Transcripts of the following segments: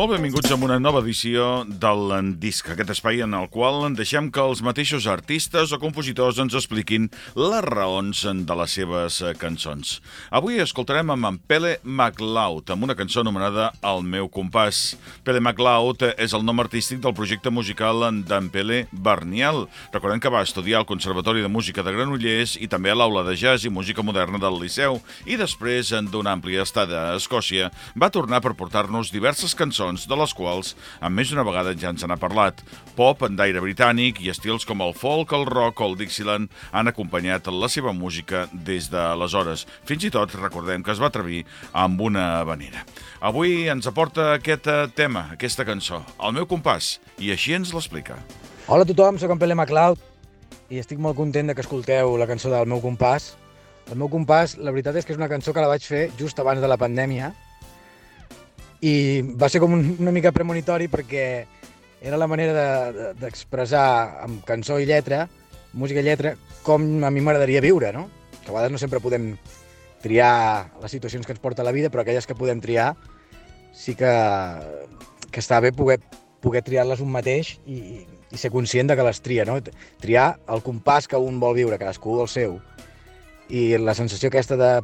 Molt benvinguts a una nova edició del Disc, aquest espai en el qual deixem que els mateixos artistes o compositors ens expliquin les raons de les seves cançons. Avui escoltarem amb en Pele MacLeod, amb una cançó anomenada El meu compàs. Pele MacLeod és el nom artístic del projecte musical d'en Pele Barniel. Recordem que va estudiar al Conservatori de Música de Granollers i també a l'Aula de Jazz i Música Moderna del Liceu i després, d'una àmplia estada a Escòcia, va tornar per portar-nos diverses cançons cançons, de les quals, amb més d'una vegada ja ens n'ha parlat. Pop en d'aire britànic i estils com el folk, el rock o el Dixieland han acompanyat la seva música des d'aleshores. Fins i tot recordem que es va atrevir amb una vanera. Avui ens aporta aquest eh, tema, aquesta cançó, El meu compàs, i així ens l'explica. Hola a tothom, sóc en Pele MacLeod i estic molt content de que escolteu la cançó del meu compàs. El meu compàs, la veritat és que és una cançó que la vaig fer just abans de la pandèmia, i va ser com un, una mica premonitori perquè era la manera d'expressar de, de, amb cançó i lletra, música i lletra, com a mi m'agradaria viure, no? Que a vegades no sempre podem triar les situacions que ens porta la vida, però aquelles que podem triar sí que, que està bé poder, poder triar-les un mateix i, i ser conscient de que les tria, no? Triar el compàs que un vol viure, cadascú el seu. I la sensació aquesta de,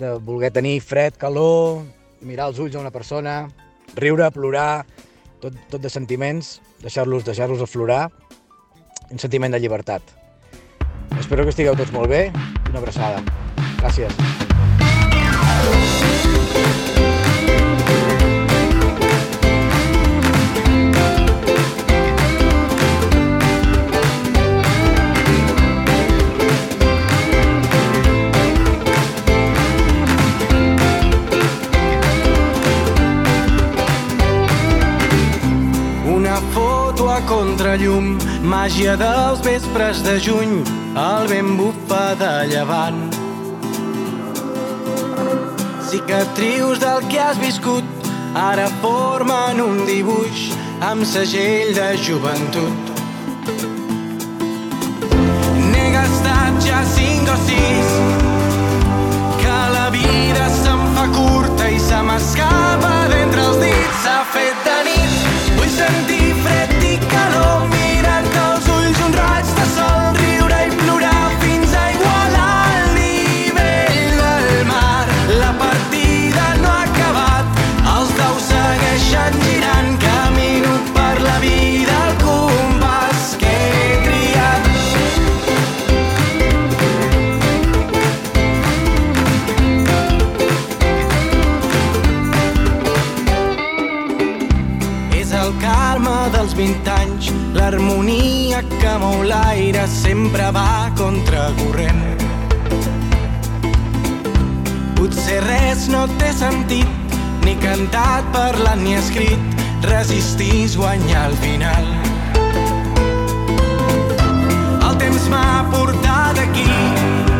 de voler tenir fred, calor, mirar els ulls a una persona, riure, plorar, tot, tot de sentiments, deixar-los deixar, -los, aflorar, un sentiment de llibertat. Espero que estigueu tots molt bé, una abraçada. Gràcies. Contrallum, màgia dels vespres de juny, el vent bufa de llevant. Cicatrius del que has viscut ara formen un dibuix amb segell de joventut. N'he gastat ja cinc o sis l'harmonia que mou l'aire sempre va contracorrent. Potser res no té sentit ni cantat, parlat ni escrit. Resistís guanyar al final. El temps m'ha portat aquí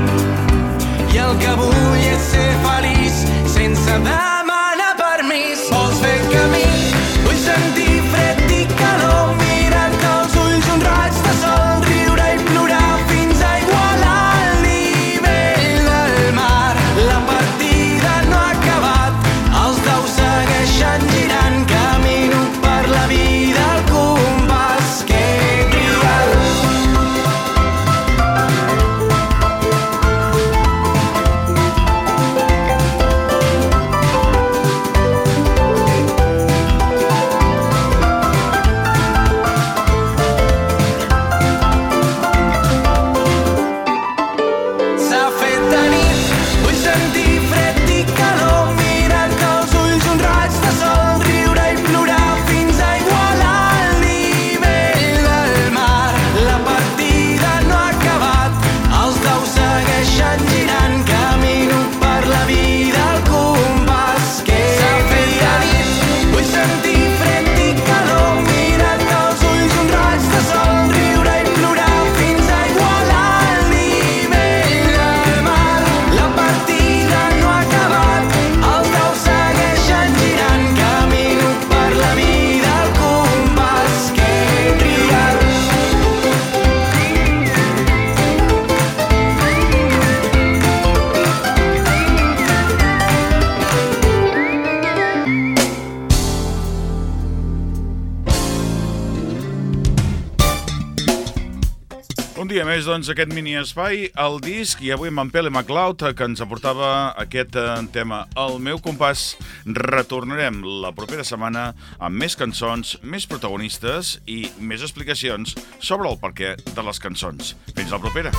Un dia més, doncs, aquest mini-espai, el disc, i avui amb en Pele MacLeod, que ens aportava aquest eh, tema. El meu compàs, retornarem la propera setmana amb més cançons, més protagonistes i més explicacions sobre el perquè de les cançons. Fins la propera!